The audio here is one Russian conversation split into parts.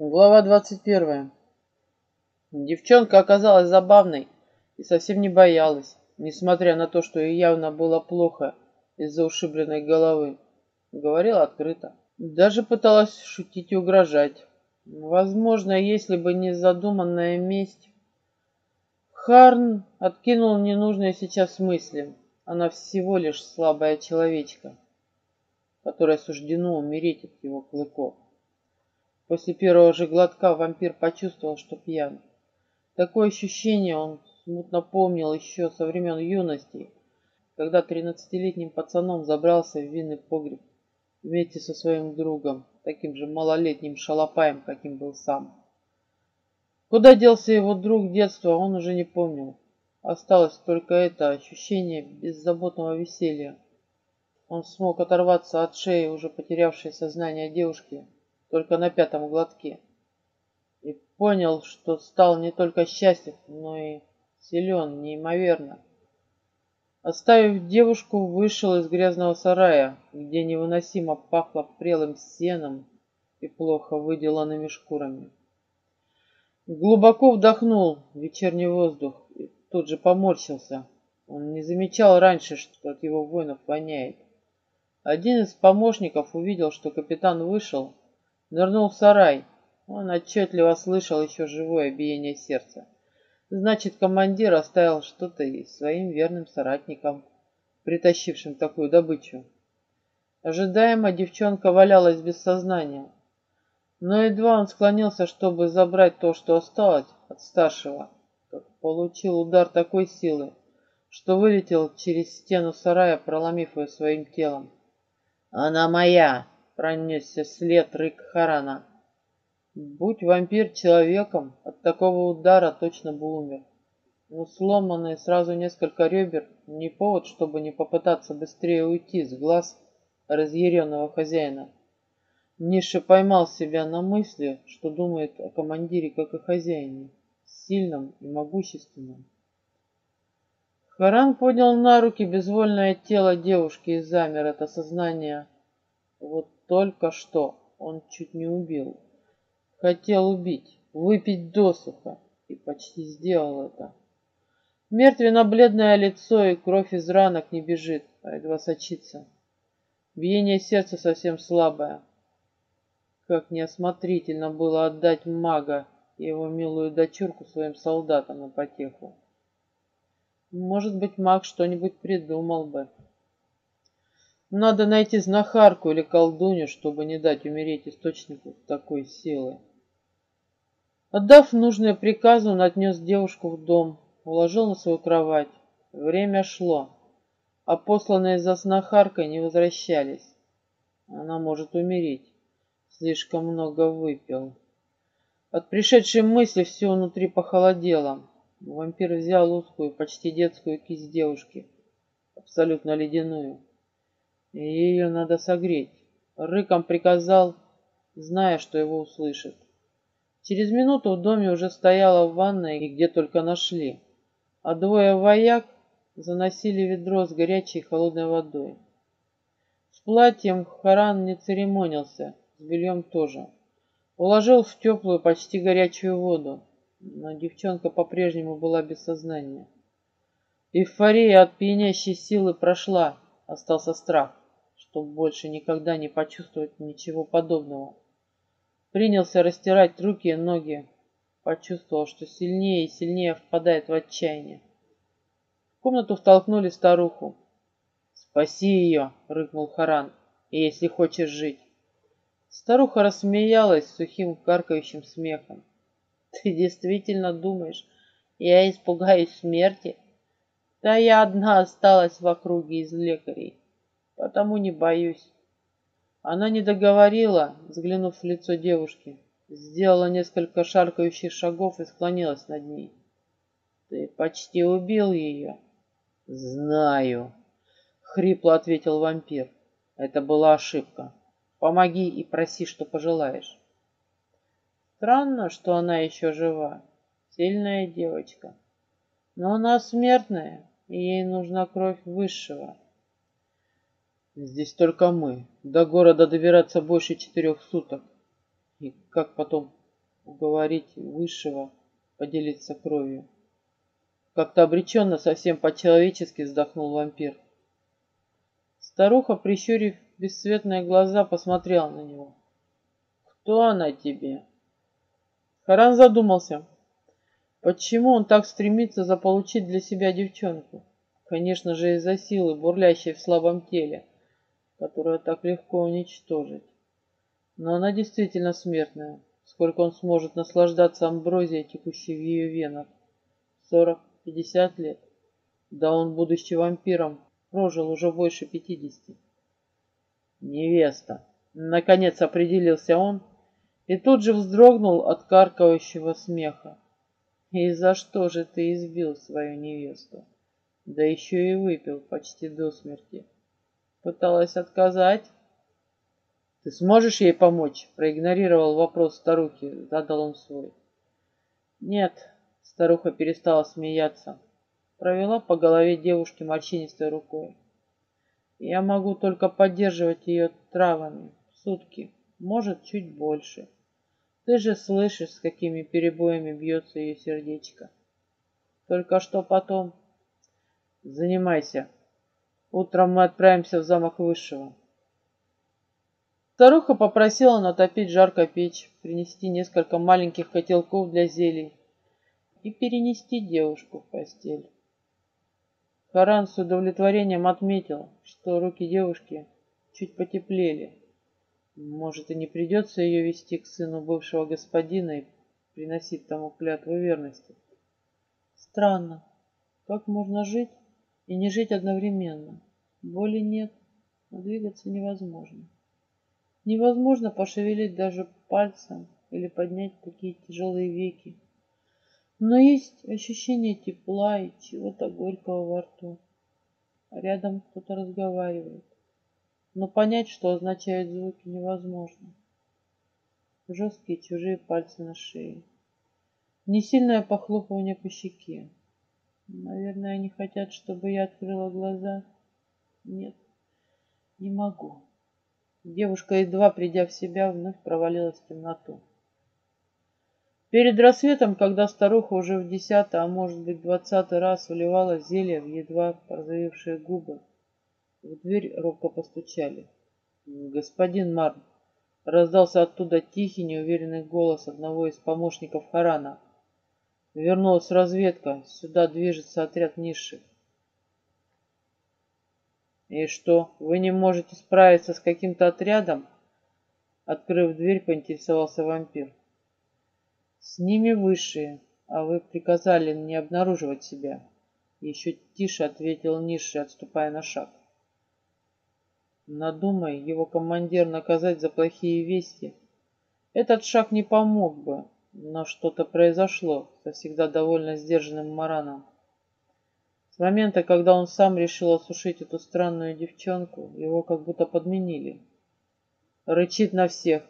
Глава 21. Девчонка оказалась забавной и совсем не боялась, несмотря на то, что ей явно было плохо из-за ушибленной головы. Говорила открыто. Даже пыталась шутить и угрожать. Возможно, если бы не задуманная месть. Харн откинул ненужные сейчас мысли. Она всего лишь слабая человечка, которая суждено умереть от его клыков. После первого же глотка вампир почувствовал, что пьян. Такое ощущение он смутно помнил еще со времен юности, когда тринадцатилетним пацаном забрался в винный погреб вместе со своим другом, таким же малолетним шалопаем, каким был сам. Куда делся его друг детства, он уже не помнил. Осталось только это ощущение беззаботного веселья. Он смог оторваться от шеи уже потерявшей сознание девушки, только на пятом глотке. И понял, что стал не только счастлив, но и силен неимоверно. Оставив девушку, вышел из грязного сарая, где невыносимо пахло прелым сеном и плохо выделанными шкурами. Глубоко вдохнул вечерний воздух и тут же поморщился. Он не замечал раньше, что от его воинов воняет. Один из помощников увидел, что капитан вышел, Нырнул в сарай. Он отчетливо слышал еще живое биение сердца. Значит, командир оставил что-то и своим верным соратникам, притащившим такую добычу. Ожидаемо девчонка валялась без сознания. Но едва он склонился, чтобы забрать то, что осталось от старшего, как получил удар такой силы, что вылетел через стену сарая, проломив ее своим телом. «Она моя!» пронесся след рык Харана. Будь вампир человеком, от такого удара точно бы умер. Но сломанные сразу несколько ребер не повод, чтобы не попытаться быстрее уйти с глаз разъяренного хозяина. Ниша поймал себя на мысли, что думает о командире как о хозяине, сильном и могущественном. Харан поднял на руки безвольное тело девушки и замер от осознания. Вот только что он чуть не убил. Хотел убить, выпить досуха, и почти сделал это. Мертвенно-бледное лицо и кровь из ранок не бежит, а едва сочится. Биение сердца совсем слабое. Как неосмотрительно было отдать мага и его милую дочурку своим солдатам на потеху. Может быть, маг что-нибудь придумал бы. Надо найти знахарку или колдунью, чтобы не дать умереть источнику такой силы. Отдав нужные приказы, он отнес девушку в дом, уложил на свою кровать. Время шло, а посланные за знахаркой не возвращались. Она может умереть. Слишком много выпил. От пришедшей мысли все внутри похолодело. Вампир взял узкую, почти детскую кисть девушки, абсолютно ледяную и ее надо согреть. Рыком приказал, зная, что его услышит. Через минуту в доме уже стояла ванная, и где только нашли, а двое вояк заносили ведро с горячей и холодной водой. С платьем Харан не церемонился, с бельем тоже. Уложил в теплую, почти горячую воду, но девчонка по-прежнему была без сознания. Эйфория от пьянящей силы прошла, остался страх чтобы больше никогда не почувствовать ничего подобного. Принялся растирать руки и ноги, почувствовал, что сильнее и сильнее впадает в отчаяние. В комнату втолкнули старуху. «Спаси ее!» — рыкнул Харан. «Если хочешь жить!» Старуха рассмеялась сухим каркающим смехом. «Ты действительно думаешь, я испугаюсь смерти? Да я одна осталась в округе из лекарей потому не боюсь. Она не договорила, взглянув в лицо девушки, сделала несколько шаркающих шагов и склонилась над ней. Ты почти убил ее. Знаю, хрипло ответил вампир. Это была ошибка. Помоги и проси, что пожелаешь. Странно, что она еще жива. Сильная девочка. Но она смертная, и ей нужна кровь высшего. Здесь только мы. До города добираться больше четырех суток. И как потом уговорить высшего поделиться кровью? Как-то обреченно, совсем по-человечески вздохнул вампир. Старуха, прищурив бесцветные глаза, посмотрела на него. «Кто она тебе?» Харан задумался. Почему он так стремится заполучить для себя девчонку? Конечно же, из-за силы, бурлящей в слабом теле, которую так легко уничтожить. Но она действительно смертная. Сколько он сможет наслаждаться амброзией, текущей в ее венах? Сорок, пятьдесят лет. Да он, будучи вампиром, прожил уже больше пятидесяти. Невеста. Наконец определился он и тут же вздрогнул от каркающего смеха. И за что же ты избил свою невесту? Да еще и выпил почти до смерти. Пыталась отказать? Ты сможешь ей помочь? Проигнорировал вопрос старухи, задал он свой. Нет, старуха перестала смеяться. Провела по голове девушки морщинистой рукой. Я могу только поддерживать ее травами сутки, может, чуть больше. Ты же слышишь, с какими перебоями бьется ее сердечко. Только что потом... Занимайся. Утром мы отправимся в замок Высшего. Старуха попросила натопить жарко печь, принести несколько маленьких котелков для зелий и перенести девушку в постель. Харан с удовлетворением отметил, что руки девушки чуть потеплели. Может, и не придется ее вести к сыну бывшего господина и приносить тому клятву верности. Странно, как можно жить и не жить одновременно? Боли нет, но двигаться невозможно. Невозможно пошевелить даже пальцем или поднять такие тяжелые веки. Но есть ощущение тепла и чего-то горького во рту. рядом кто-то разговаривает но понять, что означают звуки, невозможно. Жесткие чужие пальцы на шее. Несильное похлопывание по щеке. Наверное, они хотят, чтобы я открыла глаза. Нет, не могу. Девушка, едва придя в себя, вновь провалилась в темноту. Перед рассветом, когда старуха уже в десятый, а может быть двадцатый раз вливала зелье в едва порозовевшие губы, в дверь робко постучали. «Господин Марн!» Раздался оттуда тихий, неуверенный голос одного из помощников Харана. Вернулась разведка. Сюда движется отряд низших. «И что, вы не можете справиться с каким-то отрядом?» Открыв дверь, поинтересовался вампир. «С ними высшие, а вы приказали не обнаруживать себя». Еще тише ответил низший, отступая на шаг. Надумай его командир наказать за плохие вести. Этот шаг не помог бы, но что-то произошло со всегда довольно сдержанным Мараном. С момента, когда он сам решил осушить эту странную девчонку, его как будто подменили. Рычит на всех.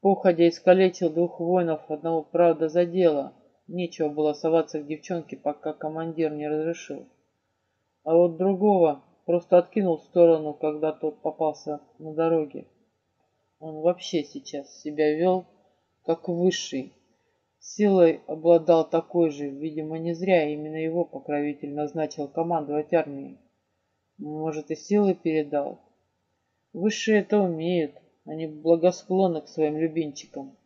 Походя искалечил двух воинов, одного, правда, задело. Нечего было соваться к девчонке, пока командир не разрешил. А вот другого Просто откинул в сторону, когда тот попался на дороге. Он вообще сейчас себя вел как высший. Силой обладал такой же, видимо, не зря именно его покровитель назначил командовать армией. Может, и силы передал. Высшие это умеют, они благосклонны к своим любимчикам.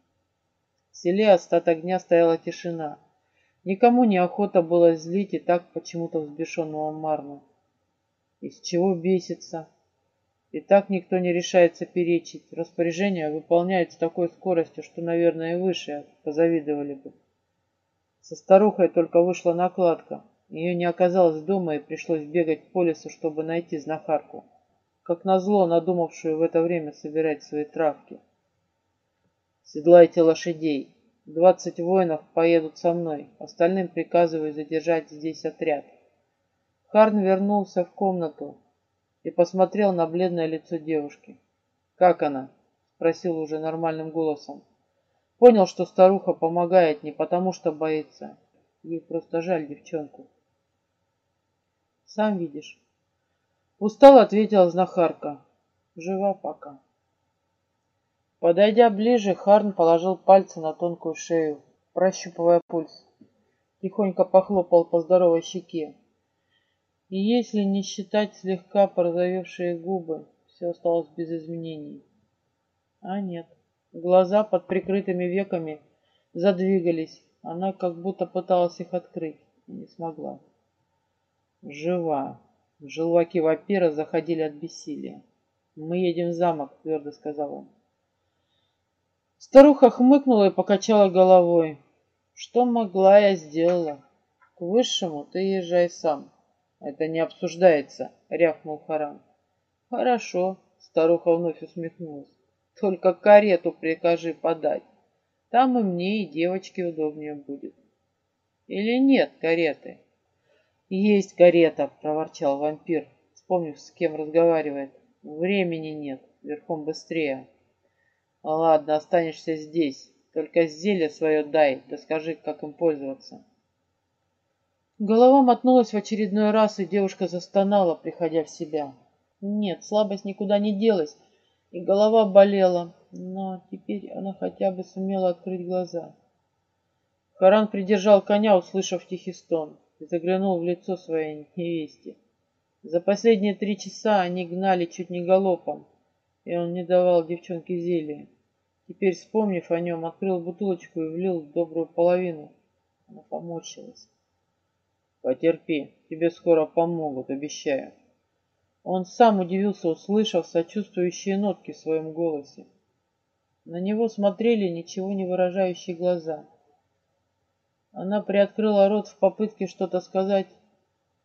В селе остаток дня стояла тишина. Никому не охота было злить и так почему-то взбешенного Марна. Из чего бесится? И так никто не решается перечить. Распоряжение выполняют с такой скоростью, что, наверное, и выше позавидовали бы. Со старухой только вышла накладка. Ее не оказалось дома, и пришлось бегать по лесу, чтобы найти знахарку. Как назло, надумавшую в это время собирать свои травки. Седлайте лошадей. Двадцать воинов поедут со мной. Остальным приказываю задержать здесь отряд. Карн вернулся в комнату. И посмотрел на бледное лицо девушки. «Как она?» — спросил уже нормальным голосом. Понял, что старуха помогает не потому, что боится. Ей просто жаль девчонку. «Сам видишь». Устал, ответила знахарка. «Жива пока». Подойдя ближе, Харн положил пальцы на тонкую шею, прощупывая пульс. Тихонько похлопал по здоровой щеке. И если не считать слегка порозовевшие губы, все осталось без изменений. А нет, глаза под прикрытыми веками задвигались. Она как будто пыталась их открыть и не смогла. Жива. Желваки вампира заходили от бессилия. «Мы едем в замок», — твердо сказал он. Старуха хмыкнула и покачала головой. «Что могла, я сделала. К высшему ты езжай сам». «Это не обсуждается», — рявкнул Харан. «Хорошо», — старуха вновь усмехнулась. «Только карету прикажи подать. Там и мне, и девочке удобнее будет». «Или нет кареты?» «Есть карета», — проворчал вампир, вспомнив, с кем разговаривает. «Времени нет, верхом быстрее». «Ладно, останешься здесь. Только зелье свое дай, да скажи, как им пользоваться». Голова мотнулась в очередной раз, и девушка застонала, приходя в себя. Нет, слабость никуда не делась, и голова болела, но теперь она хотя бы сумела открыть глаза. Харан придержал коня, услышав тихий стон, и заглянул в лицо своей невесте. За последние три часа они гнали чуть не галопом, и он не давал девчонке зелья. Теперь, вспомнив о нем, открыл бутылочку и влил добрую половину. Она помочилась. Потерпи, тебе скоро помогут, обещаю. Он сам удивился, услышав сочувствующие нотки в своем голосе. На него смотрели ничего не выражающие глаза. Она приоткрыла рот в попытке что-то сказать,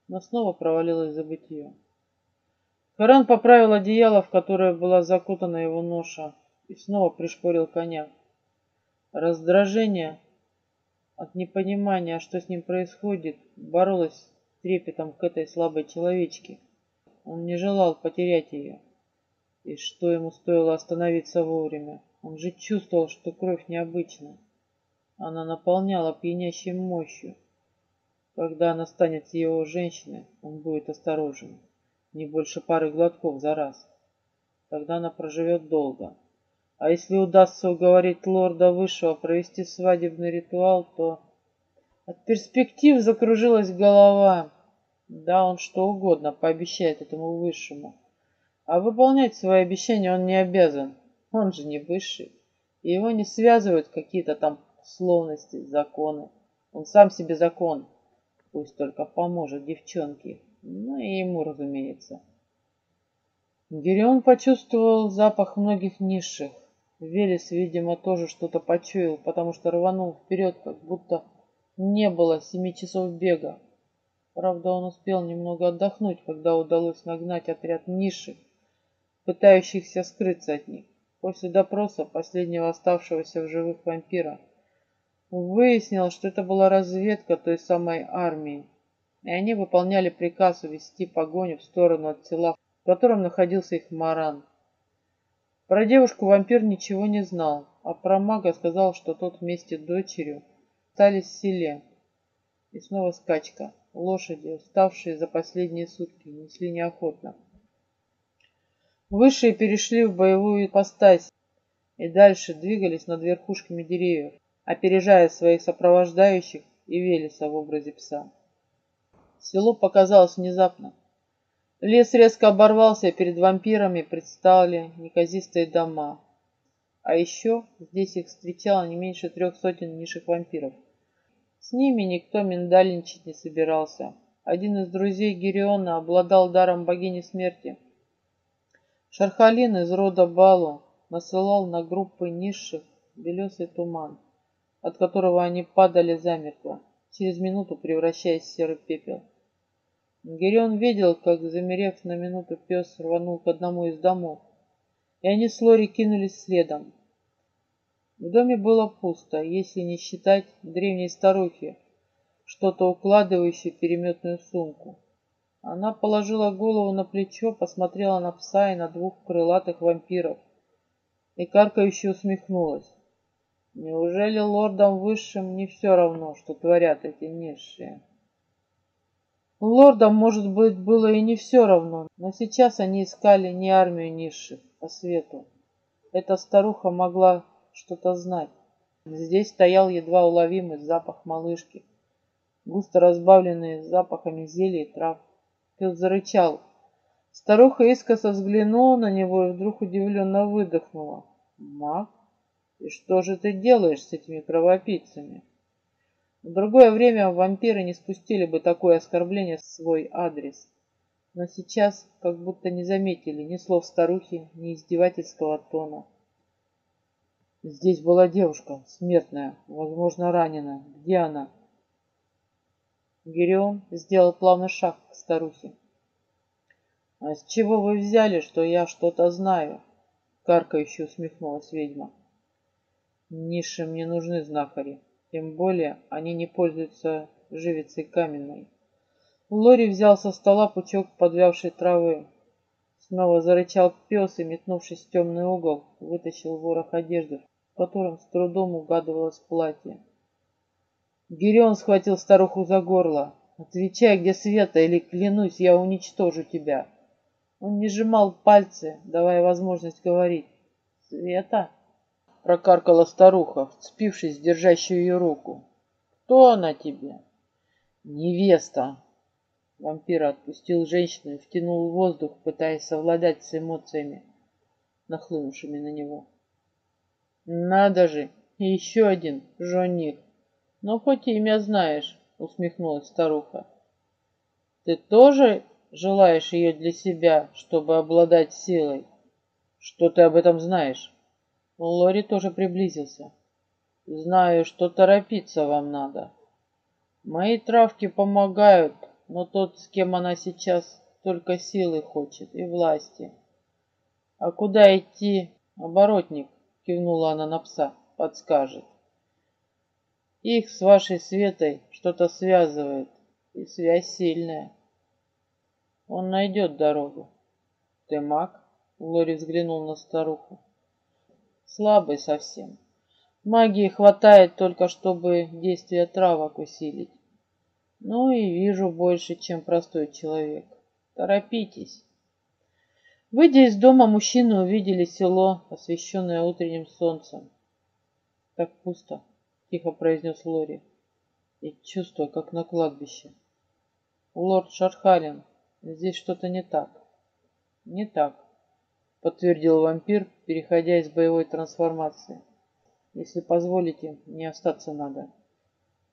но снова провалилась в забытье. Харан поправил одеяло, в которое была закутана его ноша, и снова пришпорил коня. Раздражение от непонимания, что с ним происходит, боролась трепетом к этой слабой человечке. Он не желал потерять ее. И что ему стоило остановиться вовремя? Он же чувствовал, что кровь необычна. Она наполняла пьянящей мощью. Когда она станет его женщиной, он будет осторожен. Не больше пары глотков за раз. Тогда она проживет долго. А если удастся уговорить лорда Высшего провести свадебный ритуал, то... От перспектив закружилась голова. Да, он что угодно пообещает этому Высшему. А выполнять свои обещания он не обязан. Он же не Высший. И его не связывают какие-то там словности, законы. Он сам себе закон. Пусть только поможет девчонке. Ну и ему, разумеется. Гирион почувствовал запах многих низших. Велес, видимо, тоже что-то почуял, потому что рванул вперед, как будто не было семи часов бега. Правда, он успел немного отдохнуть, когда удалось нагнать отряд ниши, пытающихся скрыться от них. После допроса последнего оставшегося в живых вампира выяснилось, что это была разведка той самой армии, и они выполняли приказ увести погоню в сторону от села, в котором находился их маран. Про девушку вампир ничего не знал, а про мага сказал, что тот вместе с дочерью остались в селе. И снова скачка. Лошади, уставшие за последние сутки, несли неохотно. Высшие перешли в боевую ипостась и дальше двигались над верхушками деревьев, опережая своих сопровождающих и Велеса в образе пса. Село показалось внезапно. Лес резко оборвался, и перед вампирами предстали неказистые дома. А еще здесь их встречало не меньше трех сотен низших вампиров. С ними никто миндальничать не собирался. Один из друзей Гириона обладал даром богини смерти. Шархалин из рода Балу насылал на группы низших белесый туман, от которого они падали замертво, через минуту превращаясь в серый пепел. Гирион видел, как, замерев на минуту, пес рванул к одному из домов, и они с Лори кинулись следом. В доме было пусто, если не считать древней старухи, что-то укладывающей переметную сумку. Она положила голову на плечо, посмотрела на пса и на двух крылатых вампиров и каркающе усмехнулась. Неужели лордам высшим не все равно, что творят эти низшие? Лордам, может быть, было и не все равно, но сейчас они искали не армию низших, а свету. Эта старуха могла что-то знать. Здесь стоял едва уловимый запах малышки, густо разбавленный запахами зелий и трав. Пес зарычал. Старуха искоса взглянула на него и вдруг удивленно выдохнула. «Маг, и что же ты делаешь с этими кровопийцами?» В другое время вампиры не спустили бы такое оскорбление в свой адрес. Но сейчас как будто не заметили ни слов старухи, ни издевательского тона. Здесь была девушка, смертная, возможно, ранена. Где она? Гирион сделал плавный шаг к старухе. «А с чего вы взяли, что я что-то знаю?» Каркающе усмехнулась ведьма. «Низшим не нужны знахари, тем более они не пользуются живицей каменной». Лори взял со стола пучок подвявшей травы. Снова зарычал пес и, метнувшись в темный угол, вытащил ворох одежды, в котором с трудом угадывалось платье. Гирион схватил старуху за горло. «Отвечай, где Света, или, клянусь, я уничтожу тебя!» Он не сжимал пальцы, давая возможность говорить. «Света?» — прокаркала старуха, вцепившись в держащую ее руку. «Кто она тебе?» «Невеста!» Вампир отпустил женщину и втянул воздух, пытаясь совладать с эмоциями, нахлынувшими на него. «Надо же! еще один жених!» «Ну, хоть имя знаешь», — усмехнулась старуха. «Ты тоже желаешь ее для себя, чтобы обладать силой? Что ты об этом знаешь?» Лори тоже приблизился. «Знаю, что торопиться вам надо. Мои травки помогают, но тот, с кем она сейчас, только силы хочет и власти. А куда идти, оборотник?» — кивнула она на пса. «Подскажет». Их с вашей Светой что-то связывает, и связь сильная. Он найдет дорогу. Ты маг? Лори взглянул на старуху. Слабый совсем. Магии хватает только, чтобы действие травок усилить. Ну и вижу больше, чем простой человек. Торопитесь. Выйдя из дома, мужчины увидели село, освещенное утренним солнцем. Так пусто. — тихо произнес Лори. И чувствую, как на кладбище. Лорд Шархалин, здесь что-то не так. Не так, подтвердил вампир, переходя из боевой трансформации. Если позволите, мне остаться надо.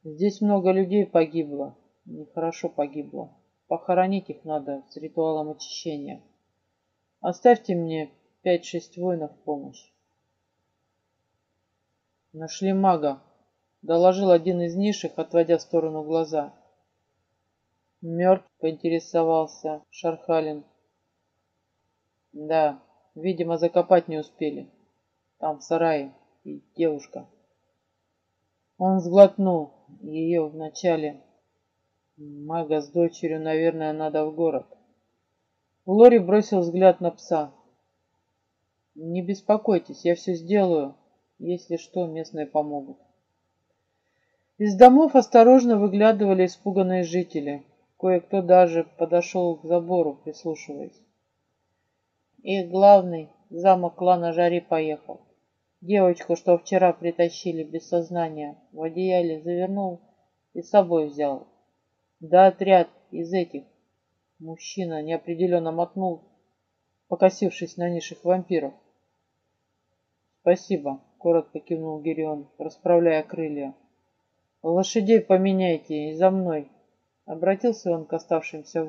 Здесь много людей погибло. Нехорошо погибло. Похоронить их надо с ритуалом очищения. Оставьте мне пять-шесть воинов в помощь. Нашли мага, доложил один из низших, отводя в сторону глаза. Мертв, поинтересовался Шархалин. Да, видимо, закопать не успели. Там в сарае и девушка. Он сглотнул ее вначале. Мага с дочерью, наверное, надо в город. Лори бросил взгляд на пса. «Не беспокойтесь, я все сделаю. Если что, местные помогут». Из домов осторожно выглядывали испуганные жители. Кое-кто даже подошел к забору, прислушиваясь. Их главный замок клана Жари поехал. Девочку, что вчера притащили без сознания, в одеяле завернул и с собой взял. Да отряд из этих. Мужчина неопределенно мотнул, покосившись на низших вампиров. «Спасибо», — коротко кивнул Гирион, расправляя крылья. Лошадей поменяйте и за мной. Обратился он к оставшимся